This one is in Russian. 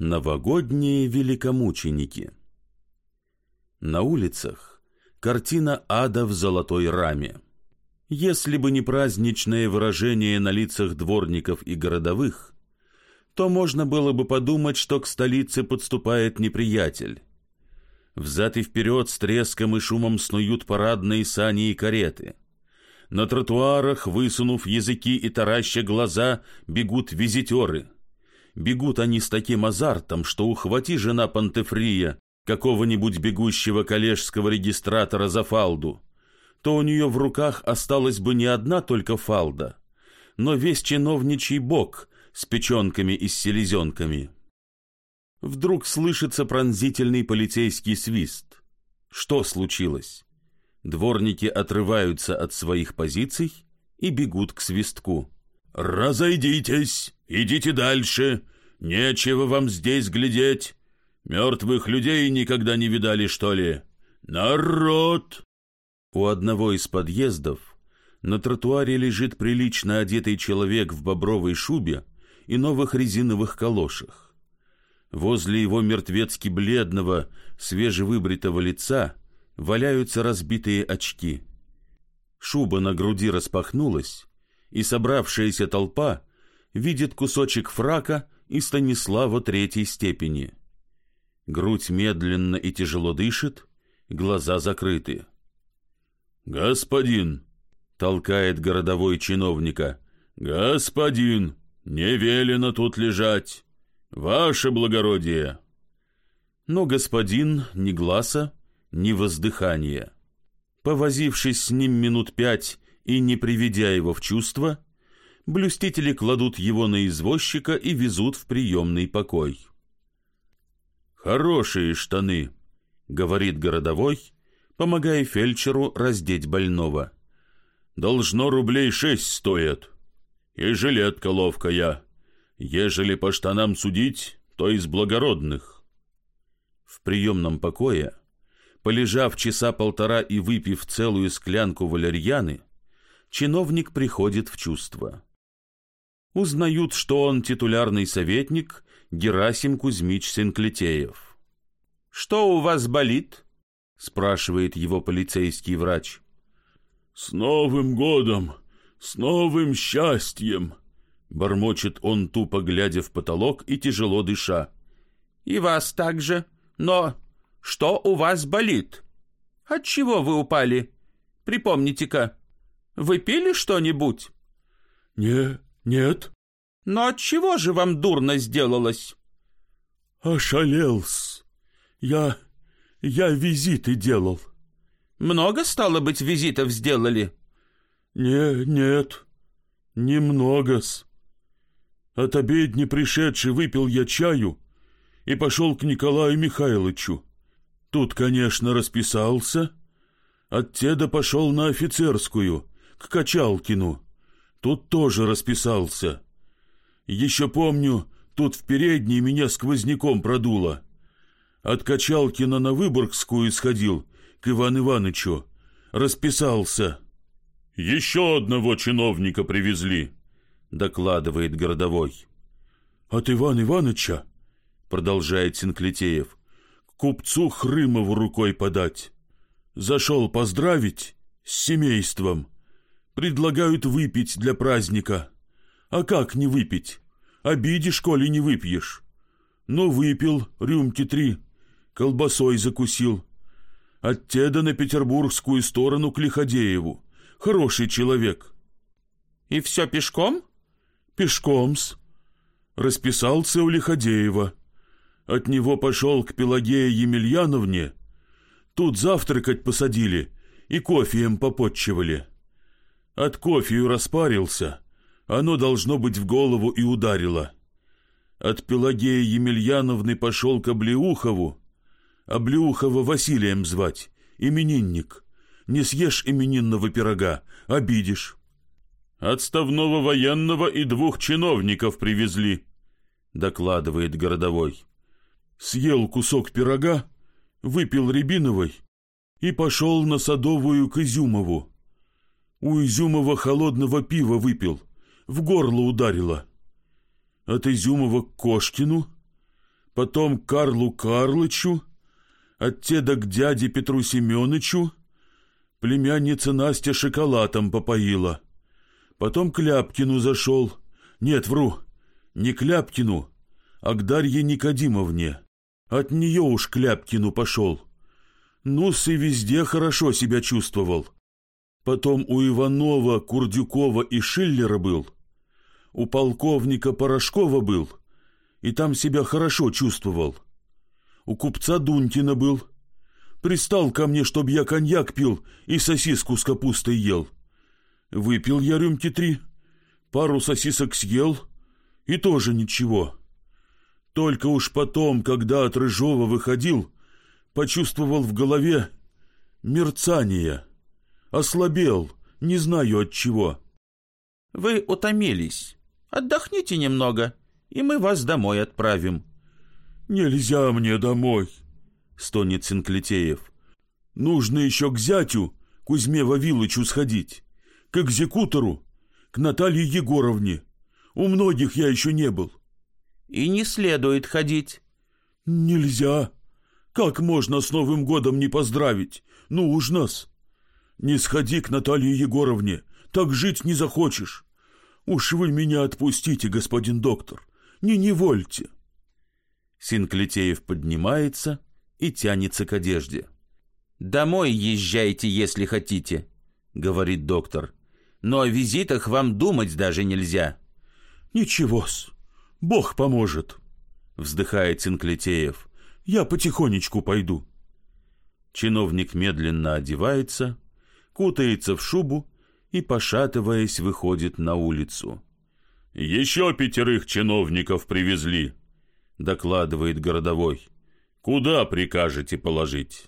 Новогодние великомученики На улицах картина ада в золотой раме. Если бы не праздничное выражение на лицах дворников и городовых, то можно было бы подумать, что к столице подступает неприятель. Взад и вперед с треском и шумом снуют парадные сани и кареты. На тротуарах, высунув языки и тараща глаза, бегут визитеры — Бегут они с таким азартом, что ухвати жена Пантефрия, какого-нибудь бегущего коллежского регистратора за фалду, то у нее в руках осталась бы не одна только фалда, но весь чиновничий бок с печенками и с селезенками. Вдруг слышится пронзительный полицейский свист. Что случилось? Дворники отрываются от своих позиций и бегут к свистку. «Разойдитесь! Идите дальше! Нечего вам здесь глядеть! Мертвых людей никогда не видали, что ли? Народ!» У одного из подъездов на тротуаре лежит прилично одетый человек в бобровой шубе и новых резиновых калошах. Возле его мертвецки бледного, свежевыбритого лица валяются разбитые очки. Шуба на груди распахнулась, и собравшаяся толпа видит кусочек фрака и Станислава третьей степени. Грудь медленно и тяжело дышит, глаза закрыты. «Господин!» — толкает городовой чиновника. «Господин! Не велено тут лежать! Ваше благородие!» Но господин ни глаза, ни воздыхания. Повозившись с ним минут пять и, не приведя его в чувство, блюстители кладут его на извозчика и везут в приемный покой. «Хорошие штаны», — говорит городовой, помогая фельдшеру раздеть больного. «Должно рублей шесть стоят. И жилетка ловкая. Ежели по штанам судить, то из благородных». В приемном покое, полежав часа полтора и выпив целую склянку валерьяны, чиновник приходит в чувство. Узнают, что он титулярный советник Герасим Кузьмич Сенклетеев. «Что у вас болит?» — спрашивает его полицейский врач. «С Новым годом! С новым счастьем!» Бормочет он, тупо глядя в потолок и тяжело дыша. «И вас также. Но что у вас болит? Отчего вы упали? Припомните-ка». Вы пили что-нибудь? Не, нет. Но от чего же вам дурно сделалось? Ошалел-с. Я... я визиты делал. Много, стало быть, визитов сделали? Не, нет. Немного-с. От обедни пришедший выпил я чаю и пошел к Николаю Михайловичу. Тут, конечно, расписался. От теда пошел на офицерскую — к Качалкину. Тут тоже расписался. Еще помню, тут в передней меня сквозняком продуло. От Качалкина на Выборгскую сходил, к Иван Иванычу. Расписался. «Еще одного чиновника привезли», — докладывает городовой. «От Ивана Иваныча», — продолжает Синклетеев, — «к купцу Хрымову рукой подать. Зашел поздравить с семейством» Предлагают выпить для праздника. А как не выпить? Обидишь, коли не выпьешь. Ну, выпил рюмки три, колбасой закусил. От теда на петербургскую сторону к Лиходееву. Хороший человек. И все пешком? Пешком-с. Расписался у Лиходеева. От него пошел к Пелагее Емельяновне. Тут завтракать посадили и кофеем попотчевали. От кофею распарился, оно должно быть в голову и ударило. От Пелагеи Емельяновны пошел к Облеухову, Облеухова Василием звать, именинник. Не съешь именинного пирога, обидишь. Отставного военного и двух чиновников привезли, докладывает городовой. Съел кусок пирога, выпил рябиновой и пошел на Садовую к Изюмову. У Изюмова холодного пива выпил, в горло ударило. От Изюмова к Кошкину, потом Карлу Карлычу, от теда к дяде Петру Семенычу, племянница Настя шоколадом попоила. Потом к Ляпкину зашел. Нет, вру, не к Ляпкину, а к Дарье Никодимовне. От нее уж к Ляпкину пошел. Нус и везде хорошо себя чувствовал. Потом у Иванова, Курдюкова и Шиллера был. У полковника Порошкова был. И там себя хорошо чувствовал. У купца Дунтина был. Пристал ко мне, чтоб я коньяк пил и сосиску с капустой ел. Выпил я рюмки три, пару сосисок съел, и тоже ничего. Только уж потом, когда от Рыжова выходил, почувствовал в голове мерцание. Ослабел, не знаю от чего. Вы утомились. Отдохните немного, и мы вас домой отправим. Нельзя мне домой, стонет Синклетеев. Нужно еще к зятю, Кузьме Вавилычу сходить к экзекутору, к Наталье Егоровне. У многих я еще не был. И не следует ходить. Нельзя. Как можно с Новым годом не поздравить? Нужно-с. Не сходи к Наталье Егоровне, так жить не захочешь. Уж вы меня отпустите, господин доктор, не невольте. Синклетеев поднимается и тянется к одежде. «Домой езжайте, если хотите», — говорит доктор но о визитах вам думать даже нельзя». «Ничего-с, Бог поможет», — вздыхает Синклетеев. «Я потихонечку пойду». Чиновник медленно одевается, кутается в шубу и, пошатываясь, выходит на улицу. «Еще пятерых чиновников привезли», — докладывает городовой. «Куда прикажете положить?»